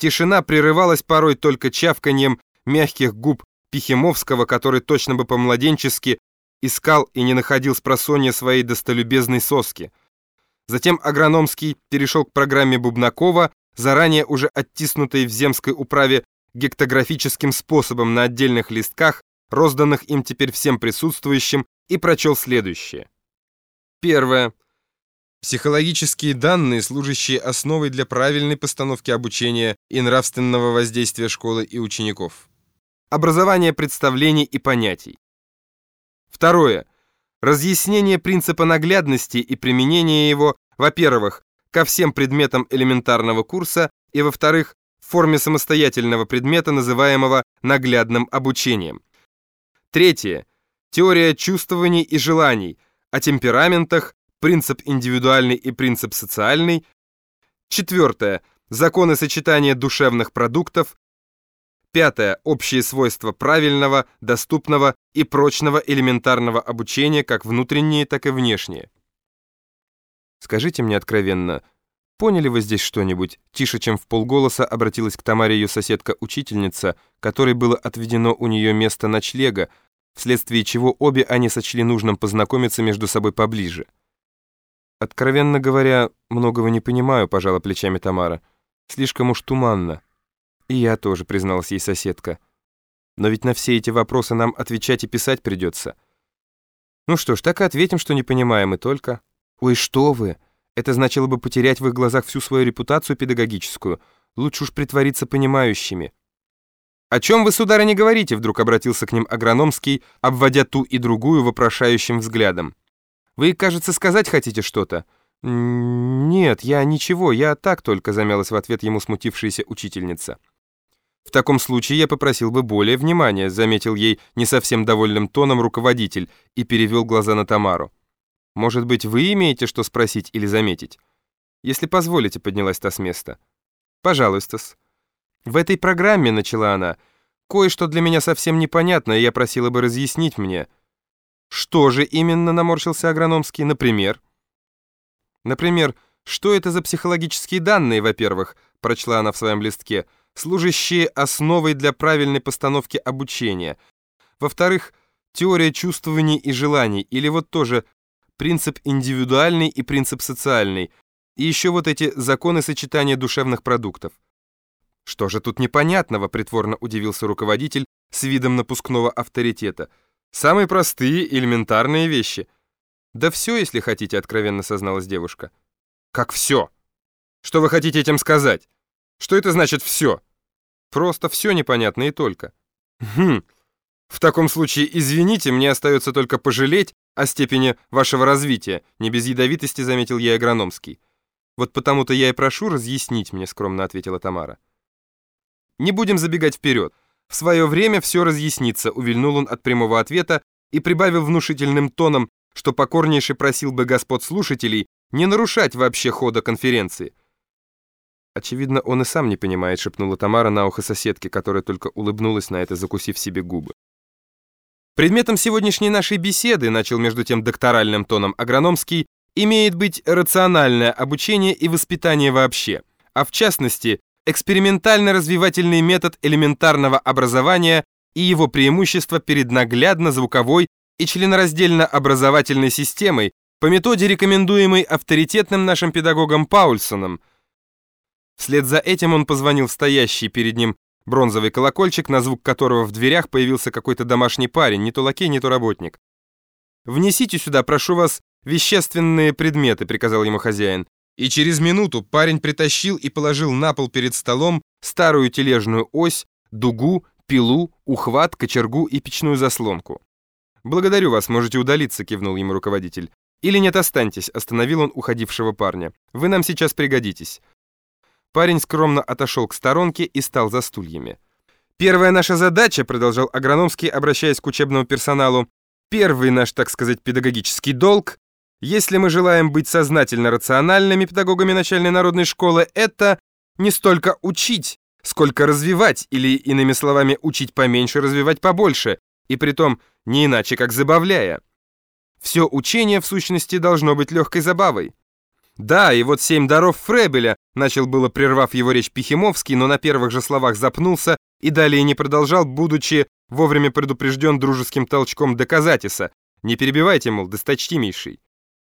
Тишина прерывалась порой только чавканьем мягких губ Пихимовского, который точно бы по-младенчески искал и не находил с просонья своей достолюбезной соски. Затем Агрономский перешел к программе Бубнакова, заранее уже оттиснутой в земской управе гектографическим способом на отдельных листках, розданных им теперь всем присутствующим, и прочел следующее. Первое. Психологические данные, служащие основой для правильной постановки обучения и нравственного воздействия школы и учеников. Образование представлений и понятий. Второе. Разъяснение принципа наглядности и применение его, во-первых, ко всем предметам элементарного курса, и, во-вторых, в форме самостоятельного предмета, называемого наглядным обучением. Третье. Теория чувствований и желаний, о темпераментах, принцип индивидуальный и принцип социальный. Четвертое. Законы сочетания душевных продуктов. Пятое. Общие свойства правильного, доступного и прочного элементарного обучения, как внутренние, так и внешние. Скажите мне откровенно, поняли вы здесь что-нибудь? Тише, чем в полголоса, обратилась к Тамаре ее соседка-учительница, которой было отведено у нее место ночлега, вследствие чего обе они сочли нужным познакомиться между собой поближе. «Откровенно говоря, многого не понимаю», — пожала плечами Тамара. «Слишком уж туманно». «И я тоже», — призналась ей соседка. «Но ведь на все эти вопросы нам отвечать и писать придется». «Ну что ж, так и ответим, что не понимаем, и только». «Ой, что вы! Это значило бы потерять в их глазах всю свою репутацию педагогическую. Лучше уж притвориться понимающими». «О чем вы, сударя, не говорите?» Вдруг обратился к ним Агрономский, обводя ту и другую вопрошающим взглядом. «Вы, кажется, сказать хотите что-то?» «Нет, я ничего, я так только», замялась в ответ ему смутившаяся учительница. «В таком случае я попросил бы более внимания», заметил ей не совсем довольным тоном руководитель и перевел глаза на Тамару. «Может быть, вы имеете что спросить или заметить?» «Если позволите», поднялась та с места. «Пожалуйста-с». «В этой программе», — начала она, — «кое-что для меня совсем непонятно, и я просила бы разъяснить мне». «Что же именно?» — наморщился Агрономский. «Например?» «Например, что это за психологические данные, во-первых?» — прочла она в своем листке — служащие основой для правильной постановки обучения. Во-вторых, теория чувствований и желаний, или вот тоже принцип индивидуальный и принцип социальный, и еще вот эти законы сочетания душевных продуктов. Что же тут непонятного, притворно удивился руководитель с видом напускного авторитета. Самые простые, элементарные вещи. Да все, если хотите, откровенно созналась девушка. Как все? Что вы хотите этим сказать? Что это значит «все»? Просто все непонятно и только. Хм, в таком случае, извините, мне остается только пожалеть о степени вашего развития, не без ядовитости заметил я агрономский. Вот потому-то я и прошу разъяснить мне, скромно ответила Тамара. Не будем забегать вперед. В свое время все разъяснится, увильнул он от прямого ответа и прибавил внушительным тоном, что покорнейше просил бы господ слушателей не нарушать вообще хода конференции. «Очевидно, он и сам не понимает», — шепнула Тамара на ухо соседке, которая только улыбнулась на это, закусив себе губы. «Предметом сегодняшней нашей беседы», — начал между тем докторальным тоном агрономский, «имеет быть рациональное обучение и воспитание вообще, а в частности, экспериментально-развивательный метод элементарного образования и его преимущества перед наглядно-звуковой и членораздельно-образовательной системой по методе, рекомендуемой авторитетным нашим педагогом Паульсоном, Вслед за этим он позвонил в стоящий перед ним бронзовый колокольчик, на звук которого в дверях появился какой-то домашний парень, не то лакей, не то работник. «Внесите сюда, прошу вас, вещественные предметы», — приказал ему хозяин. И через минуту парень притащил и положил на пол перед столом старую тележную ось, дугу, пилу, ухват, кочергу и печную заслонку. «Благодарю вас, можете удалиться», — кивнул ему руководитель. «Или нет, останьтесь», — остановил он уходившего парня. «Вы нам сейчас пригодитесь. Парень скромно отошел к сторонке и стал за стульями. «Первая наша задача», — продолжал Агрономский, обращаясь к учебному персоналу, «первый наш, так сказать, педагогический долг, если мы желаем быть сознательно рациональными педагогами начальной народной школы, это не столько учить, сколько развивать, или, иными словами, учить поменьше, развивать побольше, и притом не иначе, как забавляя. Все учение, в сущности, должно быть легкой забавой. Да, и вот семь даров Фребеля, начал было прервав его речь Пихимовский, но на первых же словах запнулся и далее не продолжал, будучи вовремя предупрежден дружеским толчком доказатиса. Не перебивайте, мол, досточтимейший.